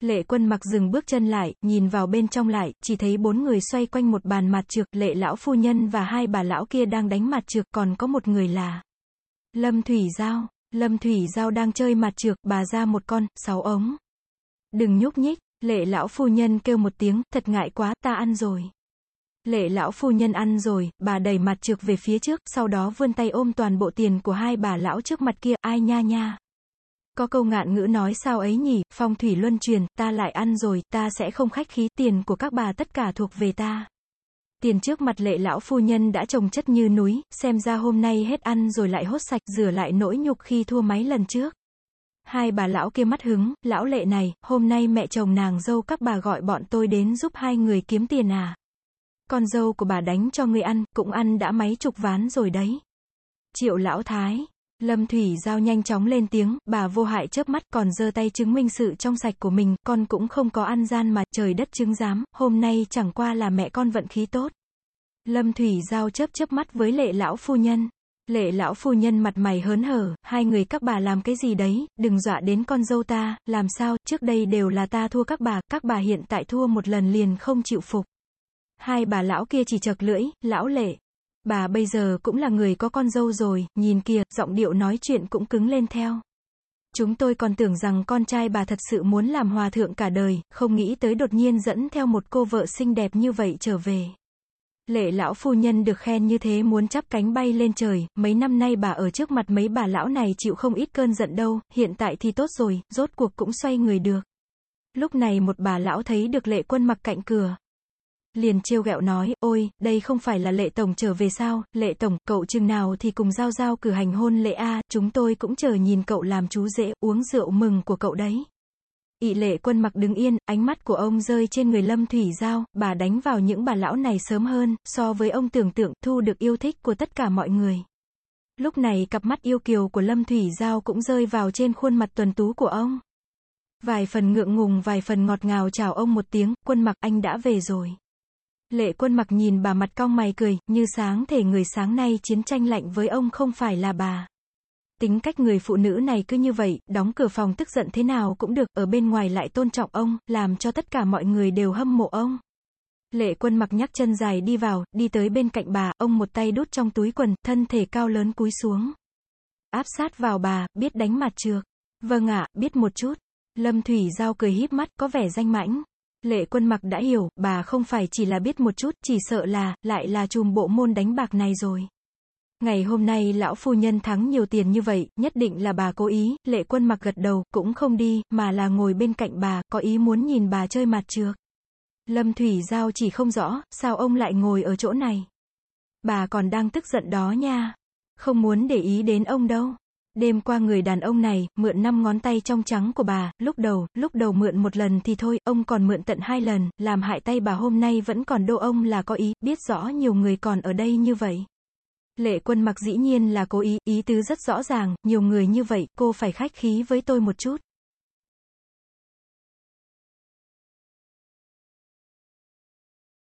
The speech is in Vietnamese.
Lệ quân mặc dừng bước chân lại, nhìn vào bên trong lại, chỉ thấy bốn người xoay quanh một bàn mặt trược, lệ lão phu nhân và hai bà lão kia đang đánh mặt trược, còn có một người là Lâm Thủy Giao. Lâm Thủy Giao đang chơi mặt trược, bà ra một con, sáu ống. Đừng nhúc nhích, lệ lão phu nhân kêu một tiếng, thật ngại quá, ta ăn rồi. Lệ lão phu nhân ăn rồi, bà đẩy mặt trược về phía trước, sau đó vươn tay ôm toàn bộ tiền của hai bà lão trước mặt kia, ai nha nha. Có câu ngạn ngữ nói sao ấy nhỉ, phong thủy luân truyền, ta lại ăn rồi, ta sẽ không khách khí, tiền của các bà tất cả thuộc về ta. Tiền trước mặt lệ lão phu nhân đã trồng chất như núi, xem ra hôm nay hết ăn rồi lại hốt sạch, rửa lại nỗi nhục khi thua máy lần trước. Hai bà lão kia mắt hứng, lão lệ này, hôm nay mẹ chồng nàng dâu các bà gọi bọn tôi đến giúp hai người kiếm tiền à. Con dâu của bà đánh cho người ăn, cũng ăn đã mấy chục ván rồi đấy. Triệu lão thái, Lâm Thủy Giao nhanh chóng lên tiếng, bà vô hại chớp mắt còn giơ tay chứng minh sự trong sạch của mình, con cũng không có ăn gian mà, trời đất chứng giám, hôm nay chẳng qua là mẹ con vận khí tốt. Lâm Thủy Giao chớp chớp mắt với lệ lão phu nhân. Lệ lão phu nhân mặt mày hớn hở, hai người các bà làm cái gì đấy, đừng dọa đến con dâu ta, làm sao, trước đây đều là ta thua các bà, các bà hiện tại thua một lần liền không chịu phục. Hai bà lão kia chỉ chật lưỡi, lão lệ, Bà bây giờ cũng là người có con dâu rồi, nhìn kìa, giọng điệu nói chuyện cũng cứng lên theo. Chúng tôi còn tưởng rằng con trai bà thật sự muốn làm hòa thượng cả đời, không nghĩ tới đột nhiên dẫn theo một cô vợ xinh đẹp như vậy trở về. Lệ lão phu nhân được khen như thế muốn chắp cánh bay lên trời, mấy năm nay bà ở trước mặt mấy bà lão này chịu không ít cơn giận đâu, hiện tại thì tốt rồi, rốt cuộc cũng xoay người được. Lúc này một bà lão thấy được lệ quân mặc cạnh cửa, liền trêu ghẹo nói, ôi, đây không phải là lệ tổng trở về sao, lệ tổng, cậu chừng nào thì cùng giao giao cử hành hôn lệ a, chúng tôi cũng chờ nhìn cậu làm chú dễ, uống rượu mừng của cậu đấy. Ị lệ quân mặc đứng yên, ánh mắt của ông rơi trên người lâm thủy giao, bà đánh vào những bà lão này sớm hơn, so với ông tưởng tượng, thu được yêu thích của tất cả mọi người. Lúc này cặp mắt yêu kiều của lâm thủy giao cũng rơi vào trên khuôn mặt tuần tú của ông. Vài phần ngượng ngùng vài phần ngọt ngào chào ông một tiếng, quân mặc anh đã về rồi. Lệ quân mặc nhìn bà mặt cong mày cười, như sáng thể người sáng nay chiến tranh lạnh với ông không phải là bà. Tính cách người phụ nữ này cứ như vậy, đóng cửa phòng tức giận thế nào cũng được, ở bên ngoài lại tôn trọng ông, làm cho tất cả mọi người đều hâm mộ ông. Lệ quân mặc nhắc chân dài đi vào, đi tới bên cạnh bà, ông một tay đút trong túi quần, thân thể cao lớn cúi xuống. Áp sát vào bà, biết đánh mặt trược. Vâng ạ, biết một chút. Lâm Thủy Giao cười híp mắt, có vẻ danh mãnh. Lệ quân mặc đã hiểu, bà không phải chỉ là biết một chút, chỉ sợ là, lại là chùm bộ môn đánh bạc này rồi. Ngày hôm nay lão phu nhân thắng nhiều tiền như vậy, nhất định là bà cố ý, lệ quân mặc gật đầu, cũng không đi, mà là ngồi bên cạnh bà, có ý muốn nhìn bà chơi mặt trược. Lâm Thủy Giao chỉ không rõ, sao ông lại ngồi ở chỗ này. Bà còn đang tức giận đó nha. Không muốn để ý đến ông đâu. Đêm qua người đàn ông này, mượn năm ngón tay trong trắng của bà, lúc đầu, lúc đầu mượn một lần thì thôi, ông còn mượn tận hai lần, làm hại tay bà hôm nay vẫn còn đô ông là có ý, biết rõ nhiều người còn ở đây như vậy. Lệ quân mặc dĩ nhiên là cố ý, ý tứ rất rõ ràng, nhiều người như vậy, cô phải khách khí với tôi một chút.